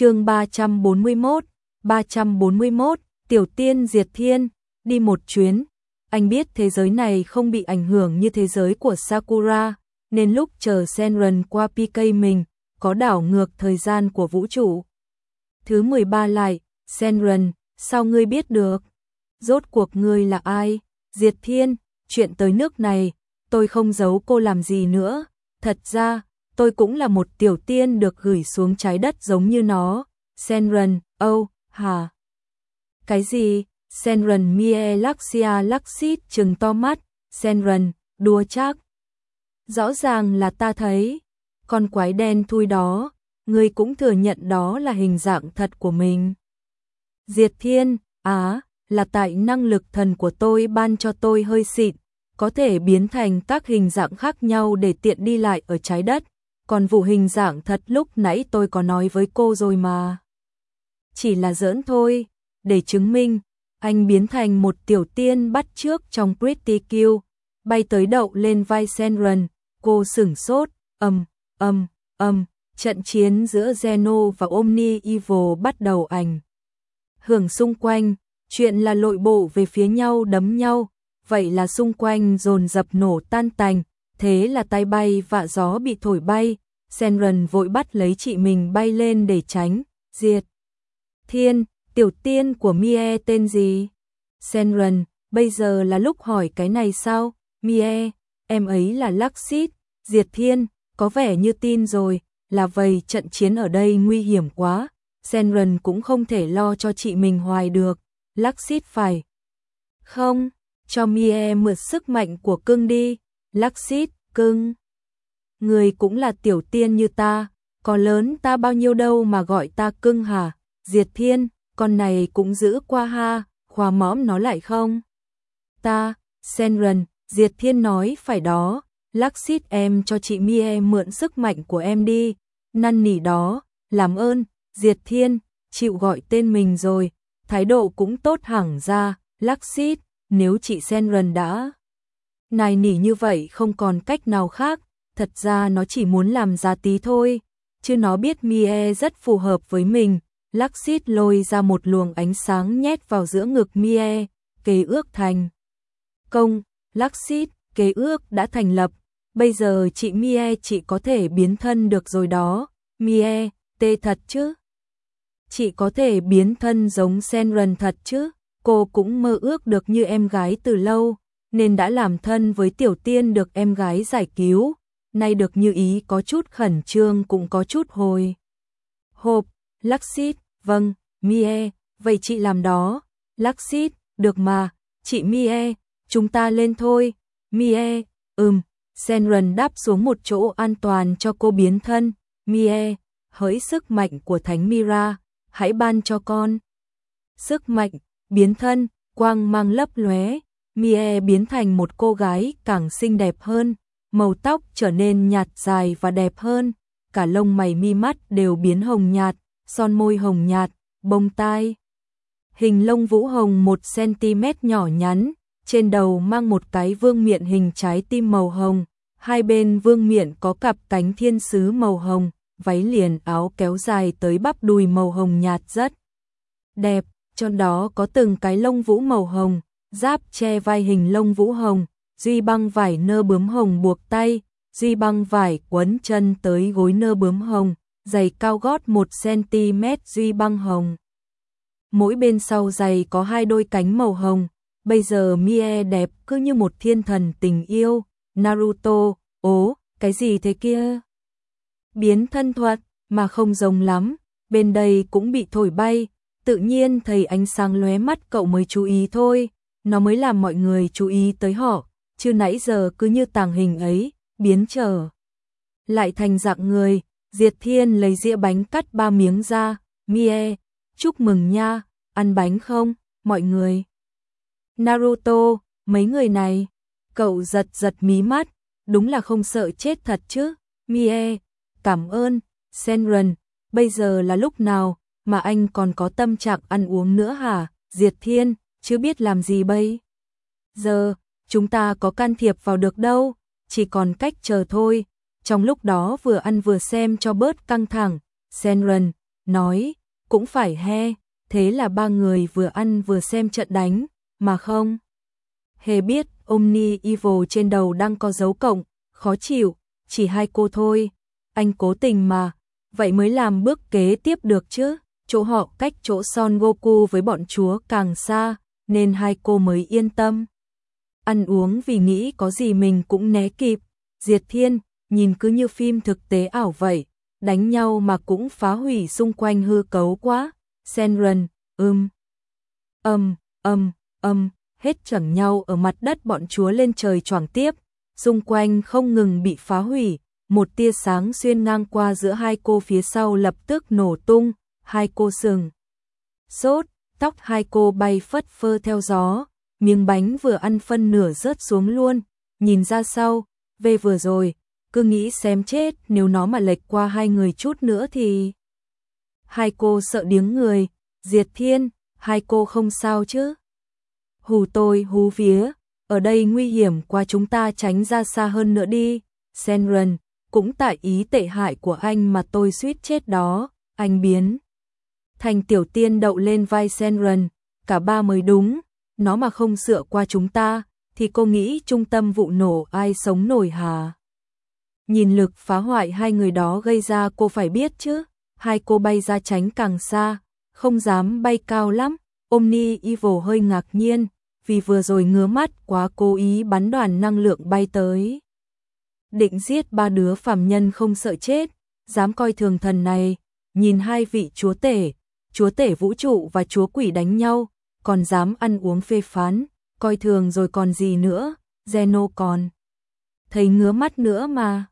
chương 341, 341, Tiểu Tiên Diệt Thiên, đi một chuyến. Anh biết thế giới này không bị ảnh hưởng như thế giới của Sakura, nên lúc chờ Senran qua PK mình, có đảo ngược thời gian của vũ trụ. Thứ 13 lại, Senran, sao ngươi biết được? Rốt cuộc ngươi là ai? Diệt Thiên, chuyện tới nước này, tôi không giấu cô làm gì nữa. Thật ra, tôi cũng là một tiểu tiên được gửi xuống trái đất giống như nó. Senran, âu, oh, hà. Cái gì? Senran Mie Laxia Laxit trừng to mắt. Senran, đùa chắc. Rõ ràng là ta thấy. Con quái đen thui đó, người cũng thừa nhận đó là hình dạng thật của mình. Diệt Thiên, á, là tại năng lực thần của tôi ban cho tôi hơi xịn, có thể biến thành các hình dạng khác nhau để tiện đi lại ở trái đất, còn vụ hình dạng thật lúc nãy tôi có nói với cô rồi mà. Chỉ là giỡn thôi, để chứng minh, anh biến thành một tiểu tiên bắt trước trong Pretty Kill, bay tới đậu lên vai Senran, cô sửng sốt, âm, âm, âm, trận chiến giữa Zeno và Omni Evil bắt đầu ảnh. Hưởng xung quanh, chuyện là lội bộ về phía nhau đấm nhau, vậy là xung quanh dồn dập nổ tan tành, thế là tay bay vạ gió bị thổi bay, Senran vội bắt lấy chị mình bay lên để tránh, diệt. Thiên, tiểu tiên của Mie tên gì? Senran, bây giờ là lúc hỏi cái này sao? Mie, em ấy là Laxit, diệt thiên, có vẻ như tin rồi, là vậy trận chiến ở đây nguy hiểm quá, Senran cũng không thể lo cho chị mình hoài được, Laxit phải. Không, cho Mie mượt sức mạnh của cưng đi, Laxit, cưng. Người cũng là tiểu tiên như ta, có lớn ta bao nhiêu đâu mà gọi ta cưng hả, diệt thiên, con này cũng giữ qua ha, khoa mõm nó lại không? Ta, Senran, diệt thiên nói phải đó, lắc xít em cho chị Mie mượn sức mạnh của em đi, năn nỉ đó, làm ơn, diệt thiên, chịu gọi tên mình rồi, thái độ cũng tốt hẳn ra, lắc xít, nếu chị Senran đã nài nỉ như vậy không còn cách nào khác, thật ra nó chỉ muốn làm giá tí thôi, chứ nó biết Mie rất phù hợp với mình. Lắc xít lôi ra một luồng ánh sáng nhét vào giữa ngực Mie, kế ước thành. Công, lắc xít, kế ước đã thành lập, bây giờ chị Mie chị có thể biến thân được rồi đó, Mie, tê thật chứ? Chị có thể biến thân giống Senran thật chứ? Cô cũng mơ ước được như em gái từ lâu, nên đã làm thân với tiểu tiên được em gái giải cứu, nay được như ý có chút khẩn trương cũng có chút hồi. Hộp, Laxit, vâng, Mie, vậy chị làm đó. Laxit, được mà, chị Mie, chúng ta lên thôi. Mie, ừm, Senran đáp xuống một chỗ an toàn cho cô biến thân. Mie, hỡi sức mạnh của Thánh Mira, hãy ban cho con. Sức mạnh, biến thân, quang mang lấp lóe, Mie biến thành một cô gái càng xinh đẹp hơn, màu tóc trở nên nhạt dài và đẹp hơn, cả lông mày mi mắt đều biến hồng nhạt, son môi hồng nhạt, bông tai. Hình lông vũ hồng 1cm nhỏ nhắn, trên đầu mang một cái vương miện hình trái tim màu hồng, hai bên vương miện có cặp cánh thiên sứ màu hồng, váy liền áo kéo dài tới bắp đùi màu hồng nhạt rất đẹp, trong đó có từng cái lông vũ màu hồng, giáp che vai hình lông vũ hồng, duy băng vải nơ bướm hồng buộc tay, duy băng vải quấn chân tới gối nơ bướm hồng, giày cao gót 1cm duy băng hồng. Mỗi bên sau giày có hai đôi cánh màu hồng, bây giờ Mie đẹp cứ như một thiên thần tình yêu, Naruto, ố, cái gì thế kia? Biến thân thuật, mà không giống lắm, bên đây cũng bị thổi bay, tự nhiên thầy ánh sáng lóe mắt cậu mới chú ý thôi, nó mới làm mọi người chú ý tới họ, chứ nãy giờ cứ như tàng hình ấy, biến trở. Lại thành dạng người, Diệt Thiên lấy dĩa bánh cắt ba miếng ra, Mie, chúc mừng nha, ăn bánh không, mọi người. Naruto, mấy người này, cậu giật giật mí mắt, đúng là không sợ chết thật chứ, Mie, cảm ơn, Senran, bây giờ là lúc nào mà anh còn có tâm trạng ăn uống nữa hả, Diệt Thiên, chứ biết làm gì bây. Giờ, chúng ta có can thiệp vào được đâu, chỉ còn cách chờ thôi. Trong lúc đó vừa ăn vừa xem cho bớt căng thẳng, Senran, nói, cũng phải he, thế là ba người vừa ăn vừa xem trận đánh, mà không. Hề biết, Omni Evil trên đầu đang có dấu cộng, khó chịu, chỉ hai cô thôi, anh cố tình mà, vậy mới làm bước kế tiếp được chứ, chỗ họ cách chỗ Son Goku với bọn chúa càng xa, nên hai cô mới yên tâm. Ăn uống vì nghĩ có gì mình cũng né kịp, Diệt Thiên, nhìn cứ như phim thực tế ảo vậy, đánh nhau mà cũng phá hủy xung quanh hư cấu quá. Senran, ưm, âm, âm, âm, hết chẳng nhau ở mặt đất bọn chúa lên trời choảng tiếp, xung quanh không ngừng bị phá hủy, một tia sáng xuyên ngang qua giữa hai cô phía sau lập tức nổ tung, hai cô sừng. Sốt, tóc hai cô bay phất phơ theo gió, miếng bánh vừa ăn phân nửa rớt xuống luôn, nhìn ra sau, về vừa rồi, cứ nghĩ xem chết nếu nó mà lệch qua hai người chút nữa thì... Hai cô sợ điếng người, diệt thiên, hai cô không sao chứ? Hù tôi hú vía, ở đây nguy hiểm qua chúng ta tránh ra xa hơn nữa đi, Senran, cũng tại ý tệ hại của anh mà tôi suýt chết đó, anh biến. Thành tiểu tiên đậu lên vai Senran, cả ba mới đúng, nó mà không sửa qua chúng ta, thì cô nghĩ trung tâm vụ nổ ai sống nổi hà. Nhìn lực phá hoại hai người đó gây ra cô phải biết chứ, hai cô bay ra tránh càng xa, không dám bay cao lắm, Omni Evil hơi ngạc nhiên, vì vừa rồi ngứa mắt quá cố ý bắn đoàn năng lượng bay tới. Định giết ba đứa phàm nhân không sợ chết, dám coi thường thần này, nhìn hai vị chúa tể, chúa tể vũ trụ và chúa quỷ đánh nhau, còn dám ăn uống phê phán, coi thường rồi còn gì nữa, Zeno còn. Thấy ngứa mắt nữa mà.